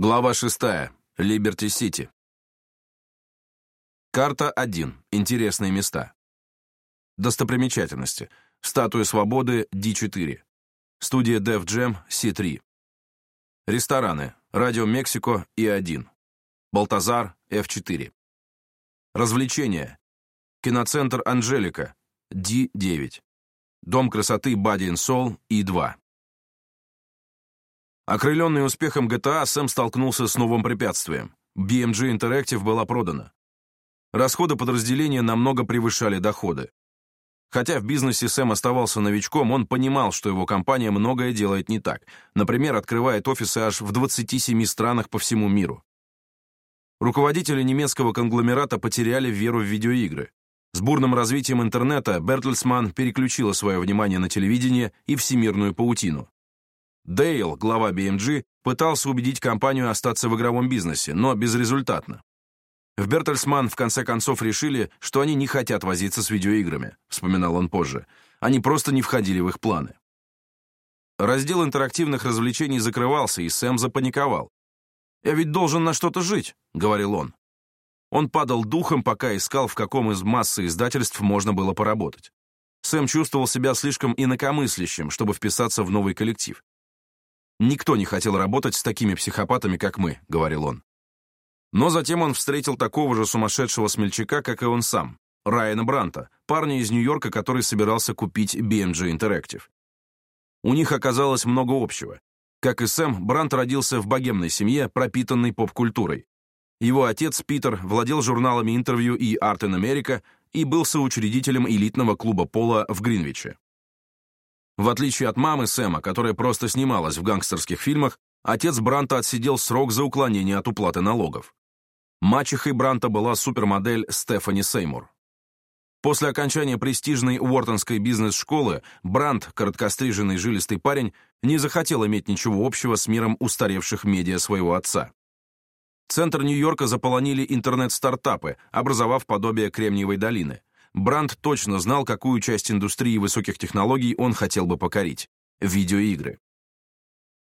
Глава 6. Либерти-Сити. Карта 1. Интересные места. Достопримечательности. Статуя Свободы D4. Студия Def Jam C3. Рестораны. Радио Мексико E1. Балтазар F4. Развлечения. Киноцентр Анжелика D9. Дом красоты Body and Soul E2. Окрыленный успехом GTA, Сэм столкнулся с новым препятствием. BMG Interactive была продана. Расходы подразделения намного превышали доходы. Хотя в бизнесе Сэм оставался новичком, он понимал, что его компания многое делает не так. Например, открывает офисы аж в 27 странах по всему миру. Руководители немецкого конгломерата потеряли веру в видеоигры. С бурным развитием интернета Бертельсман переключила свое внимание на телевидение и всемирную паутину. Дейл, глава BMG, пытался убедить компанию остаться в игровом бизнесе, но безрезультатно. В Бертельсман в конце концов решили, что они не хотят возиться с видеоиграми, вспоминал он позже. Они просто не входили в их планы. Раздел интерактивных развлечений закрывался, и Сэм запаниковал. «Я ведь должен на что-то жить», — говорил он. Он падал духом, пока искал, в каком из массы издательств можно было поработать. Сэм чувствовал себя слишком инакомыслящим, чтобы вписаться в новый коллектив. «Никто не хотел работать с такими психопатами, как мы», — говорил он. Но затем он встретил такого же сумасшедшего смельчака, как и он сам, Райана Бранта, парня из Нью-Йорка, который собирался купить BMG Interactive. У них оказалось много общего. Как и Сэм, Брант родился в богемной семье, пропитанной поп-культурой. Его отец, Питер, владел журналами интервью и Art in America и был соучредителем элитного клуба пола в Гринвиче. В отличие от мамы Сэма, которая просто снималась в гангстерских фильмах, отец Бранта отсидел срок за уклонение от уплаты налогов. Мачехой Бранта была супермодель Стефани Сеймур. После окончания престижной Уортонской бизнес-школы Брант, короткостриженный жилистый парень, не захотел иметь ничего общего с миром устаревших медиа своего отца. Центр Нью-Йорка заполонили интернет-стартапы, образовав подобие Кремниевой долины. Бранд точно знал, какую часть индустрии высоких технологий он хотел бы покорить — видеоигры.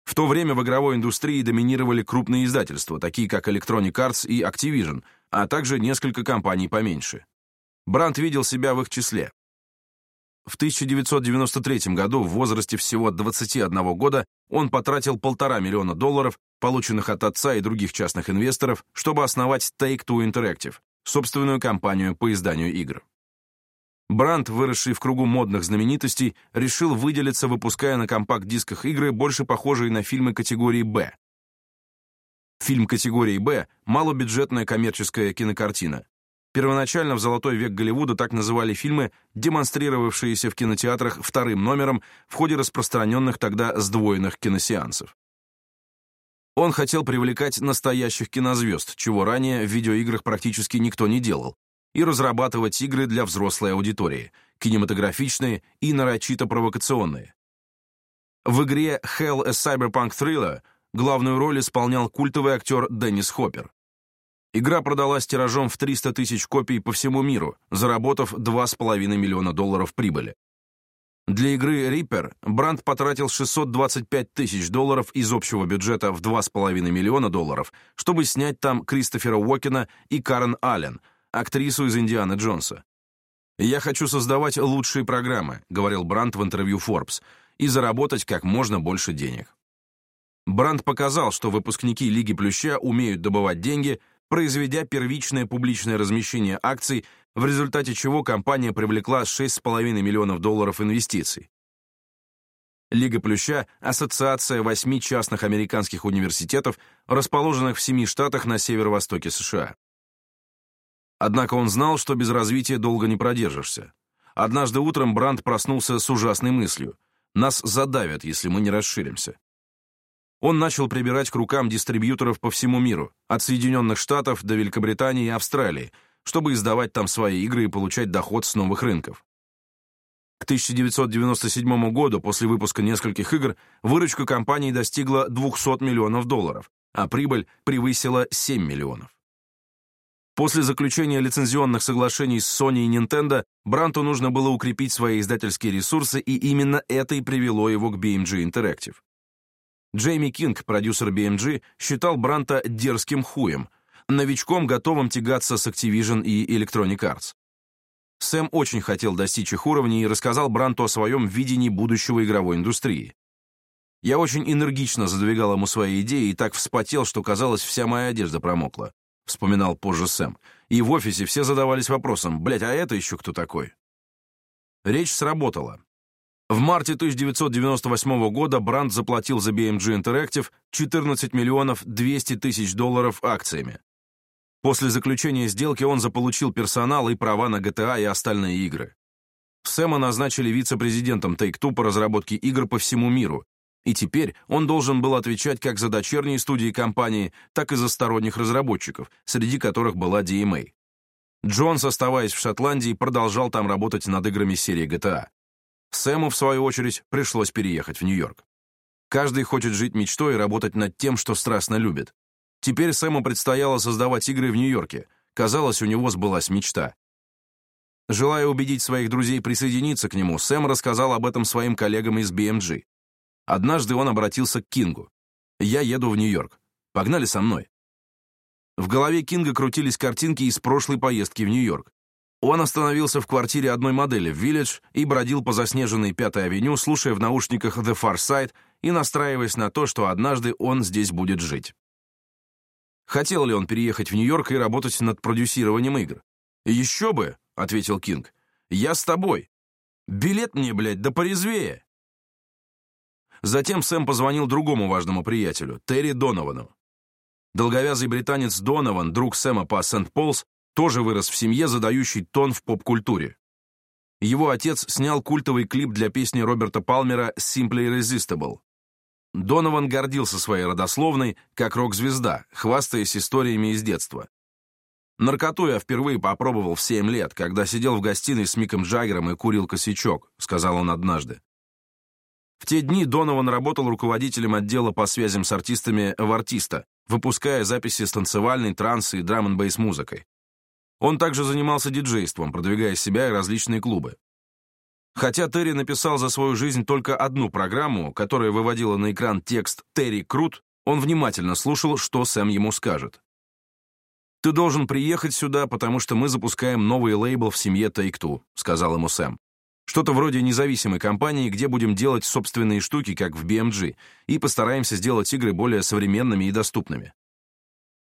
В то время в игровой индустрии доминировали крупные издательства, такие как Electronic Arts и Activision, а также несколько компаний поменьше. Бранд видел себя в их числе. В 1993 году в возрасте всего 21 года он потратил полтора миллиона долларов, полученных от отца и других частных инвесторов, чтобы основать Take-Two Interactive, собственную компанию по изданию игр. Бранд, выросший в кругу модных знаменитостей, решил выделиться, выпуская на компакт-дисках игры, больше похожие на фильмы категории «Б». Фильм категории «Б» — малобюджетная коммерческая кинокартина. Первоначально в «Золотой век Голливуда» так называли фильмы, демонстрировавшиеся в кинотеатрах вторым номером в ходе распространенных тогда сдвоенных киносеансов. Он хотел привлекать настоящих кинозвезд, чего ранее в видеоиграх практически никто не делал, и разрабатывать игры для взрослой аудитории, кинематографичные и нарочито провокационные. В игре Hell a Cyberpunk Thriller главную роль исполнял культовый актер Деннис Хоппер. Игра продалась тиражом в 300 тысяч копий по всему миру, заработав 2,5 миллиона долларов прибыли. Для игры Reaper Бранд потратил 625 тысяч долларов из общего бюджета в 2,5 миллиона долларов, чтобы снять там Кристофера Уокена и Карен Аллен, актрису из «Индианы Джонса». «Я хочу создавать лучшие программы», — говорил Брандт в интервью Forbes, «и заработать как можно больше денег». Брандт показал, что выпускники «Лиги Плюща» умеют добывать деньги, произведя первичное публичное размещение акций, в результате чего компания привлекла 6,5 миллионов долларов инвестиций. Лига Плюща — ассоциация восьми частных американских университетов, расположенных в семи штатах на северо-востоке США. Однако он знал, что без развития долго не продержишься. Однажды утром Бранд проснулся с ужасной мыслью. «Нас задавят, если мы не расширимся». Он начал прибирать к рукам дистрибьюторов по всему миру, от Соединенных Штатов до Великобритании и Австралии, чтобы издавать там свои игры и получать доход с новых рынков. К 1997 году, после выпуска нескольких игр, выручка компании достигла 200 миллионов долларов, а прибыль превысила 7 миллионов. После заключения лицензионных соглашений с Sony и Nintendo, Бранту нужно было укрепить свои издательские ресурсы, и именно это и привело его к BMG Interactive. Джейми Кинг, продюсер BMG, считал Бранта дерзким хуем, новичком, готовым тягаться с Activision и Electronic Arts. Сэм очень хотел достичь их уровня и рассказал Бранту о своем видении будущего игровой индустрии. Я очень энергично задвигал ему свои идеи и так вспотел, что, казалось, вся моя одежда промокла вспоминал позже Сэм. И в офисе все задавались вопросом, блять, а это еще кто такой? Речь сработала. В марте 1998 года Бранд заплатил за BMG Interactive 14 миллионов 200 тысяч долларов акциями. После заключения сделки он заполучил персонал и права на GTA и остальные игры. Сэма назначили вице-президентом Take-Two по разработке игр по всему миру, и теперь он должен был отвечать как за дочерние студии компании, так и за сторонних разработчиков, среди которых была DMA. Джонс, оставаясь в Шотландии, продолжал там работать над играми серии GTA. Сэму, в свою очередь, пришлось переехать в Нью-Йорк. Каждый хочет жить мечтой и работать над тем, что страстно любит. Теперь Сэму предстояло создавать игры в Нью-Йорке. Казалось, у него сбылась мечта. Желая убедить своих друзей присоединиться к нему, Сэм рассказал об этом своим коллегам из BMG, Однажды он обратился к Кингу. «Я еду в Нью-Йорк. Погнали со мной». В голове Кинга крутились картинки из прошлой поездки в Нью-Йорк. Он остановился в квартире одной модели в «Виллидж» и бродил по заснеженной Пятой авеню, слушая в наушниках «The Far Side» и настраиваясь на то, что однажды он здесь будет жить. Хотел ли он переехать в Нью-Йорк и работать над продюсированием игр? «Еще бы», — ответил Кинг, — «я с тобой. Билет мне, блядь, да порезвее». Затем Сэм позвонил другому важному приятелю, Терри Доновану. Долговязый британец Донован, друг Сэма по Сент-Полс, тоже вырос в семье, задающий тон в поп-культуре. Его отец снял культовый клип для песни Роберта Палмера «Simply Irresistible». Донован гордился своей родословной, как рок-звезда, хвастаясь историями из детства. «Наркоту я впервые попробовал в 7 лет, когда сидел в гостиной с Миком Джаггером и курил косячок», — сказал он однажды. В те дни Донован работал руководителем отдела по связям с артистами в «Артиста», выпуская записи с танцевальной, транс и драм н музыкой. Он также занимался диджейством, продвигая себя и различные клубы. Хотя Терри написал за свою жизнь только одну программу, которая выводила на экран текст «Терри Крут», он внимательно слушал, что Сэм ему скажет. «Ты должен приехать сюда, потому что мы запускаем новый лейбл в семье Take-Two», — сказал ему Сэм. Что-то вроде независимой компании, где будем делать собственные штуки, как в BMG, и постараемся сделать игры более современными и доступными.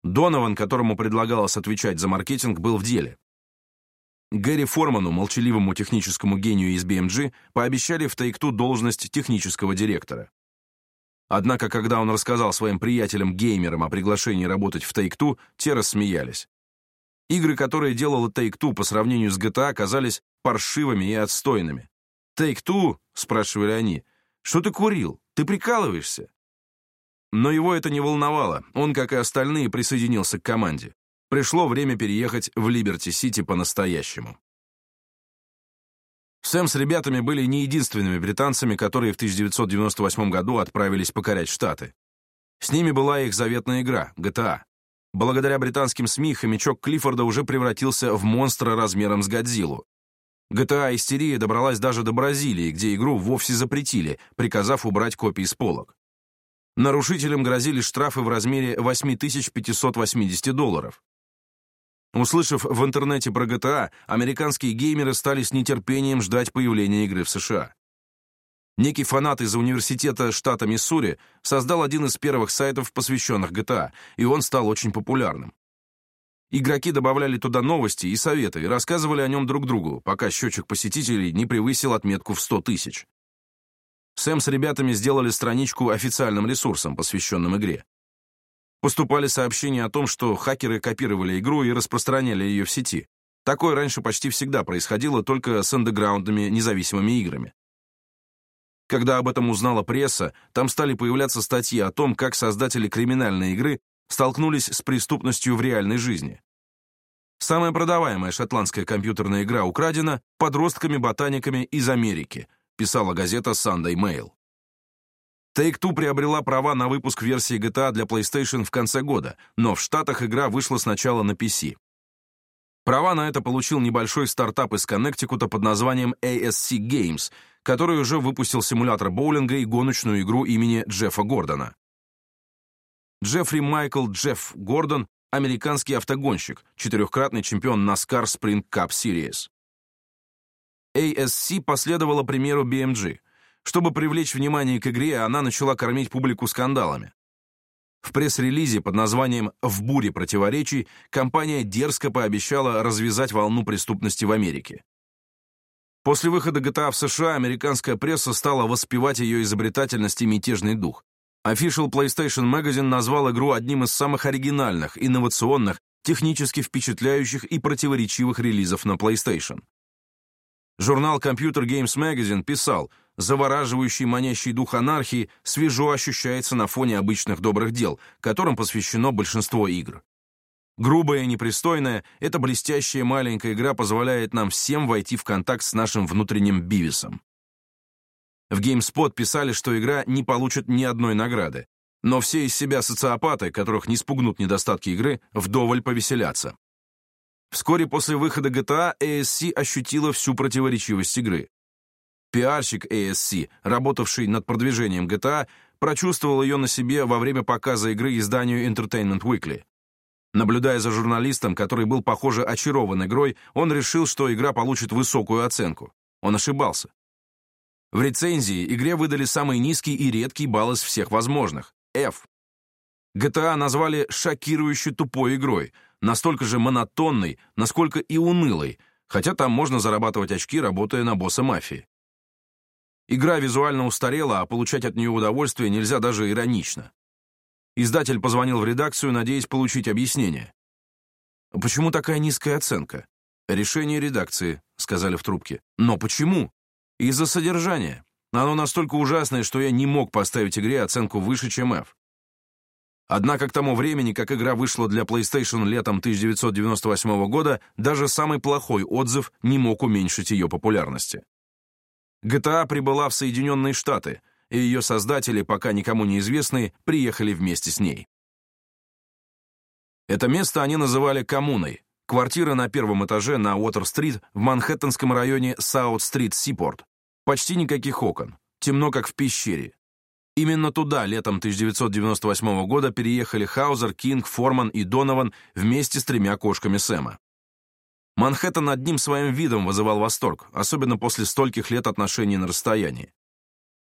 Донован, которому предлагалось отвечать за маркетинг, был в деле. Гэри Форману, молчаливому техническому гению из BMG, пообещали в Тайкту должность технического директора. Однако, когда он рассказал своим приятелям-геймерам о приглашении работать в Тайкту, те рассмеялись. Игры, которые делала Take-Two по сравнению с GTA, казались паршивыми и отстойными. «Take-Two?» — спрашивали они. «Что ты курил? Ты прикалываешься?» Но его это не волновало. Он, как и остальные, присоединился к команде. Пришло время переехать в Либерти-Сити по-настоящему. Сэм с ребятами были не единственными британцами, которые в 1998 году отправились покорять Штаты. С ними была их заветная игра — GTA. Благодаря британским СМИ хомячок Клиффорда уже превратился в монстра размером с Годзиллу. GTA-истерия добралась даже до Бразилии, где игру вовсе запретили, приказав убрать копии с полок. Нарушителям грозили штрафы в размере 8580 долларов. Услышав в интернете про GTA, американские геймеры стали с нетерпением ждать появления игры в США. Некий фанат из университета штата Миссури создал один из первых сайтов, посвященных GTA, а, и он стал очень популярным. Игроки добавляли туда новости и советы и рассказывали о нем друг другу, пока счетчик посетителей не превысил отметку в 100 тысяч. Сэм с ребятами сделали страничку официальным ресурсом, посвященным игре. Поступали сообщения о том, что хакеры копировали игру и распространяли ее в сети. Такое раньше почти всегда происходило только с андеграундными независимыми играми. Когда об этом узнала пресса, там стали появляться статьи о том, как создатели криминальной игры столкнулись с преступностью в реальной жизни. Самая продаваемая шотландская компьютерная игра украдена подростками-ботаниками из Америки, писала газета Sunday Mail. Take-Two приобрела права на выпуск версии GTA для PlayStation в конце года, но в Штатах игра вышла сначала на PC. Права на это получил небольшой стартап из Коннектикута под названием ASC Games — который уже выпустил симулятор боулинга и гоночную игру имени Джеффа Гордона. Джеффри Майкл Джефф Гордон – американский автогонщик, четырехкратный чемпион NASCAR Spring Cup Series. ASC последовала примеру BMG. Чтобы привлечь внимание к игре, она начала кормить публику скандалами. В пресс-релизе под названием «В буре противоречий» компания дерзко пообещала развязать волну преступности в Америке. После выхода GTA а в США американская пресса стала воспевать ее изобретательность и мятежный дух. Official PlayStation Magazine назвал игру одним из самых оригинальных, инновационных, технически впечатляющих и противоречивых релизов на PlayStation. Журнал Computer Games Magazine писал, завораживающий манящий дух анархии свежо ощущается на фоне обычных добрых дел, которым посвящено большинство игр. Грубая, и непристойная, эта блестящая маленькая игра позволяет нам всем войти в контакт с нашим внутренним Бивисом. В GameSpot писали, что игра не получит ни одной награды, но все из себя социопаты, которых не спугнут недостатки игры, вдоволь повеселятся. Вскоре после выхода GTA ASC ощутила всю противоречивость игры. Пиарщик ASC, работавший над продвижением GTA, прочувствовал ее на себе во время показа игры изданию Entertainment Weekly. Наблюдая за журналистом, который был, похоже, очарован игрой, он решил, что игра получит высокую оценку. Он ошибался. В рецензии игре выдали самый низкий и редкий балл из всех возможных — F. GTA назвали шокирующе тупой игрой, настолько же монотонной, насколько и унылой, хотя там можно зарабатывать очки, работая на босса мафии. Игра визуально устарела, а получать от нее удовольствие нельзя даже иронично. Издатель позвонил в редакцию, надеясь получить объяснение. «А «Почему такая низкая оценка?» «Решение редакции», — сказали в трубке. «Но почему?» «Из-за содержания. Оно настолько ужасное, что я не мог поставить игре оценку выше, чем F». Однако к тому времени, как игра вышла для PlayStation летом 1998 года, даже самый плохой отзыв не мог уменьшить ее популярности. GTA прибыла в Соединенные Штаты, и ее создатели, пока никому не известные, приехали вместе с ней. Это место они называли коммуной. Квартира на первом этаже на Уотер-стрит в манхэттенском районе Саут-стрит-Сипорт. Почти никаких окон. Темно, как в пещере. Именно туда летом 1998 года переехали Хаузер, Кинг, Форман и Донован вместе с тремя кошками Сэма. Манхэттен одним своим видом вызывал восторг, особенно после стольких лет отношений на расстоянии.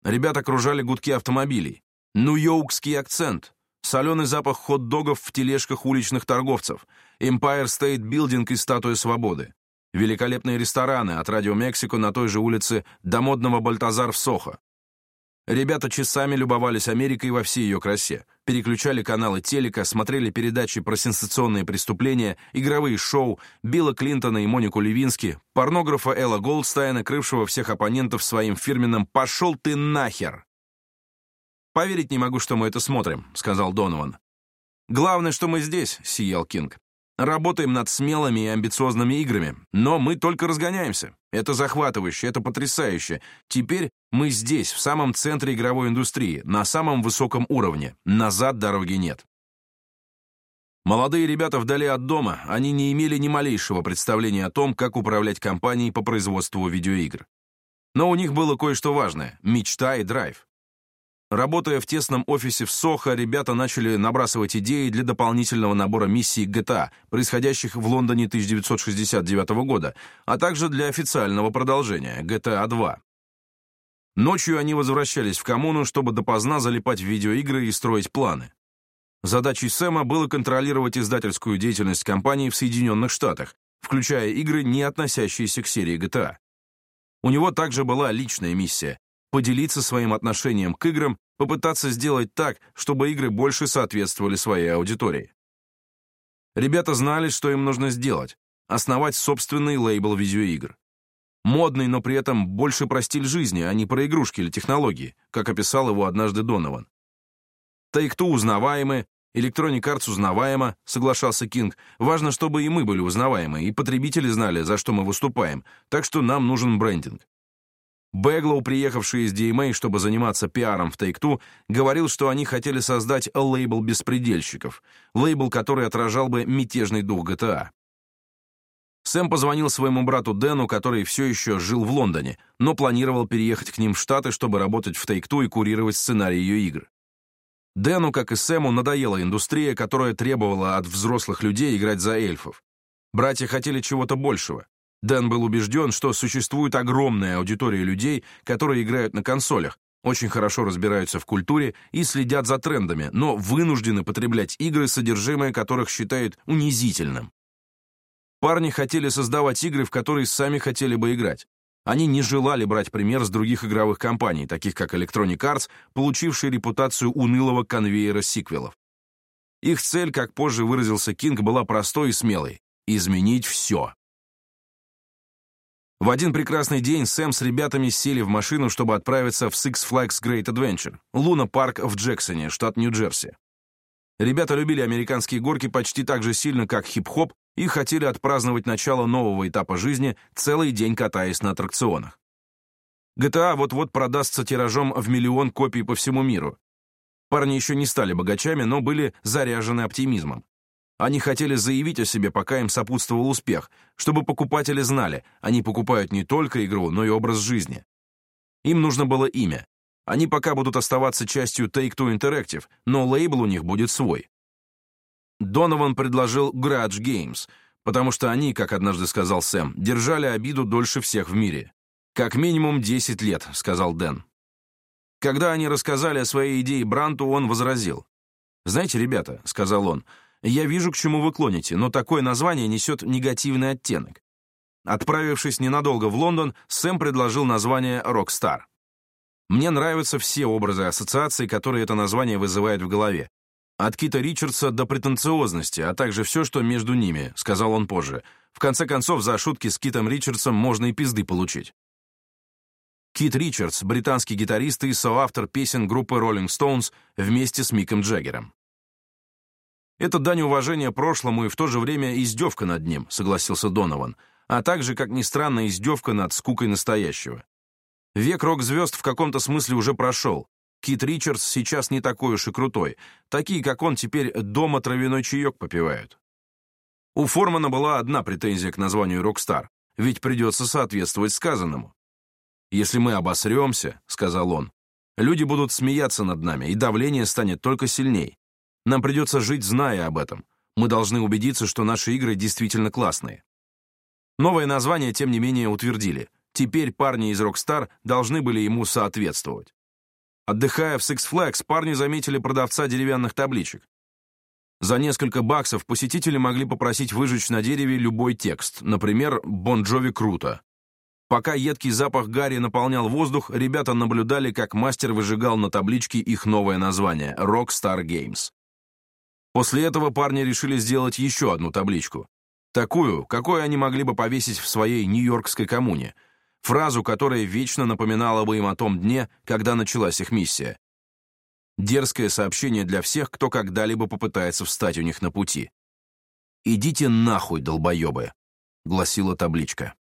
Ребят окружали гудки автомобилей. Нью-Йоркский акцент, соленый запах хот-догов в тележках уличных торговцев, Empire State Building и Статуя Свободы, великолепные рестораны от Radio Mexico на той же улице до модного Бальтазар в Сохо. Ребята часами любовались Америкой во всей ее красе, переключали каналы телека, смотрели передачи про сенсационные преступления, игровые шоу, Билла Клинтона и Монику Левински, порнографа Элла Голдстайна, крывшего всех оппонентов своим фирменным «Пошел ты нахер!». «Поверить не могу, что мы это смотрим», — сказал Донован. «Главное, что мы здесь», — сиял Кинг. Работаем над смелыми и амбициозными играми, но мы только разгоняемся. Это захватывающе, это потрясающе. Теперь мы здесь, в самом центре игровой индустрии, на самом высоком уровне. Назад дороги нет. Молодые ребята вдали от дома, они не имели ни малейшего представления о том, как управлять компанией по производству видеоигр. Но у них было кое-что важное — мечта и драйв. Работая в тесном офисе в Сохо, ребята начали набрасывать идеи для дополнительного набора миссий GTA, а, происходящих в Лондоне 1969 года, а также для официального продолжения GTA 2. А Ночью они возвращались в коммуну, чтобы допоздна залипать в видеоигры и строить планы. Задачей Сэма было контролировать издательскую деятельность компании в Соединенных Штатах, включая игры, не относящиеся к серии GTA. А. У него также была личная миссия поделиться своим отношением к играм, попытаться сделать так, чтобы игры больше соответствовали своей аудитории. Ребята знали, что им нужно сделать — основать собственный лейбл видеоигр. Модный, но при этом больше про стиль жизни, а не про игрушки или технологии, как описал его однажды Донован. Take-Two узнаваемы, Electronic Arts узнаваема, соглашался Кинг. Важно, чтобы и мы были узнаваемы, и потребители знали, за что мы выступаем, так что нам нужен брендинг. Беглоу, приехавший из DMA, чтобы заниматься пиаром в Take-Two, говорил, что они хотели создать лейбл беспредельщиков, лейбл, который отражал бы мятежный дух GTA. Сэм позвонил своему брату Дэну, который все еще жил в Лондоне, но планировал переехать к ним в Штаты, чтобы работать в Take-Two и курировать сценарий ее игр. Дэну, как и Сэму, надоела индустрия, которая требовала от взрослых людей играть за эльфов. Братья хотели чего-то большего. Дэн был убежден, что существует огромная аудитория людей, которые играют на консолях, очень хорошо разбираются в культуре и следят за трендами, но вынуждены потреблять игры, содержимое которых считают унизительным. Парни хотели создавать игры, в которые сами хотели бы играть. Они не желали брать пример с других игровых компаний, таких как Electronic Arts, получившие репутацию унылого конвейера сиквелов. Их цель, как позже выразился Кинг, была простой и смелой — изменить все. В один прекрасный день Сэм с ребятами сели в машину, чтобы отправиться в Six Flags Great Adventure, Луна-парк в Джексоне, штат Нью-Джерси. Ребята любили американские горки почти так же сильно, как хип-хоп, и хотели отпраздновать начало нового этапа жизни, целый день катаясь на аттракционах. GTA вот-вот продастся тиражом в миллион копий по всему миру. Парни еще не стали богачами, но были заряжены оптимизмом. Они хотели заявить о себе, пока им сопутствовал успех, чтобы покупатели знали, они покупают не только игру, но и образ жизни. Им нужно было имя. Они пока будут оставаться частью Take-Two Interactive, но лейбл у них будет свой. Донован предложил Grudge Games, потому что они, как однажды сказал Сэм, держали обиду дольше всех в мире. «Как минимум 10 лет», — сказал Дэн. Когда они рассказали о своей идее Бранту, он возразил. «Знаете, ребята», — сказал он, — я вижу, к чему вы клоните, но такое название несет негативный оттенок. Отправившись ненадолго в Лондон, Сэм предложил название «Rockstar». Мне нравятся все образы ассоциации, которые это название вызывает в голове. От Кита Ричардса до претенциозности, а также все, что между ними, сказал он позже. В конце концов, за шутки с Китом Ричардсом можно и пизды получить. Кит Ричардс, британский гитарист и соавтор песен группы Rolling Stones вместе с Миком Джаггером. Это дань уважения прошлому и в то же время издевка над ним, согласился Донован, а также, как ни странно, издевка над скукой настоящего. Век рок-звезд в каком-то смысле уже прошел. Кит Ричардс сейчас не такой уж и крутой. Такие, как он, теперь дома травяной чаек попивают. У Формана была одна претензия к названию «Rockstar», ведь придется соответствовать сказанному. «Если мы обосремся», — сказал он, — «люди будут смеяться над нами, и давление станет только сильней. Нам придется жить, зная об этом. Мы должны убедиться, что наши игры действительно классные. Новое название, тем не менее, утвердили. Теперь парни из Rockstar должны были ему соответствовать. Отдыхая в Six Flags, парни заметили продавца деревянных табличек. За несколько баксов посетители могли попросить выжечь на дереве любой текст, например, «Бон Джови круто». Пока едкий запах Гарри наполнял воздух, ребята наблюдали, как мастер выжигал на табличке их новое название — Rockstar Games. После этого парни решили сделать еще одну табличку. Такую, какой они могли бы повесить в своей нью-йоркской коммуне. Фразу, которая вечно напоминала бы им о том дне, когда началась их миссия. Дерзкое сообщение для всех, кто когда-либо попытается встать у них на пути. «Идите нахуй, долбоебы!» — гласила табличка.